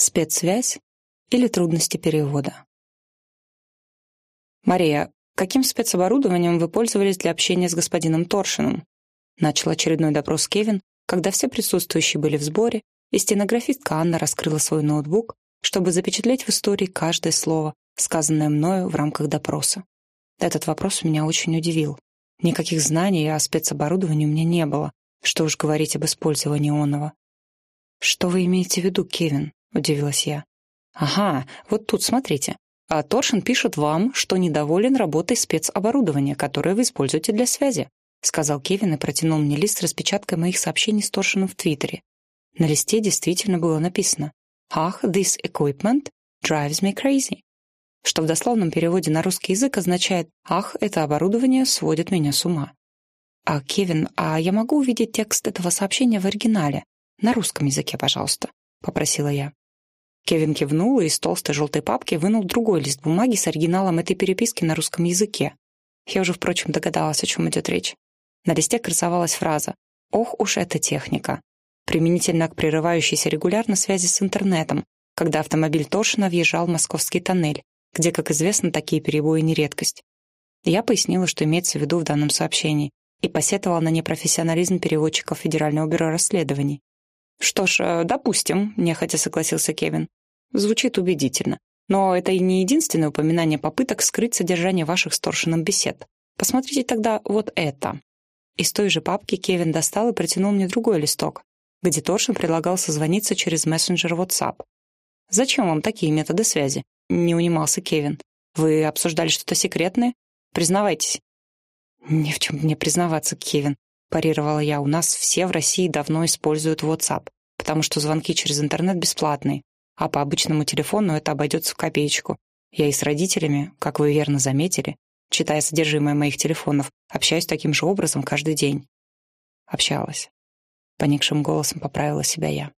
Спецсвязь или трудности перевода? «Мария, каким спецоборудованием вы пользовались для общения с господином Торшином?» Начал очередной допрос Кевин, когда все присутствующие были в сборе, и стенографистка Анна раскрыла свой ноутбук, чтобы запечатлеть в истории каждое слово, сказанное мною в рамках допроса. Этот вопрос меня очень удивил. Никаких знаний о спецоборудовании у меня не было, что уж говорить об использовании оного. «Что вы имеете в виду, Кевин?» — удивилась я. «Ага, вот тут смотрите. А Торшин пишет вам, что недоволен работой спецоборудования, которое вы используете для связи», — сказал Кевин и протянул мне лист с распечаткой моих сообщений с Торшином в Твиттере. На листе действительно было написано «Ах, this equipment drives me crazy», что в дословном переводе на русский язык означает «Ах, это оборудование сводит меня с ума». «А, Кевин, а я могу увидеть текст этого сообщения в оригинале? На русском языке, пожалуйста», — попросила я. Кевин кивнул и из толстой желтой папки вынул другой лист бумаги с оригиналом этой переписки на русском языке. Я уже, впрочем, догадалась, о чем идет речь. На листе красовалась фраза «Ох уж эта техника», применительно к прерывающейся регулярно связи с интернетом, когда автомобиль Торшина въезжал в московский тоннель, где, как известно, такие перебои не редкость. Я пояснила, что имеется в виду в данном сообщении, и посетовала на непрофессионализм переводчиков Федерального бюро расследований. «Что ж, э, допустим», — нехотя согласился Кевин. Звучит убедительно. Но это и не единственное упоминание попыток скрыть содержание ваших с Торшином бесед. Посмотрите тогда вот это. Из той же папки Кевин достал и протянул мне другой листок, где Торшин предлагал созвониться через мессенджер WhatsApp. «Зачем вам такие методы связи?» — не унимался Кевин. «Вы обсуждали что-то секретное? Признавайтесь». «Не в чем мне признаваться, Кевин», — парировала я. «У нас все в России давно используют WhatsApp, потому что звонки через интернет бесплатные а по обычному телефону это обойдется в копеечку. Я и с родителями, как вы верно заметили, читая содержимое моих телефонов, общаюсь таким же образом каждый день. Общалась. Поникшим голосом поправила себя я.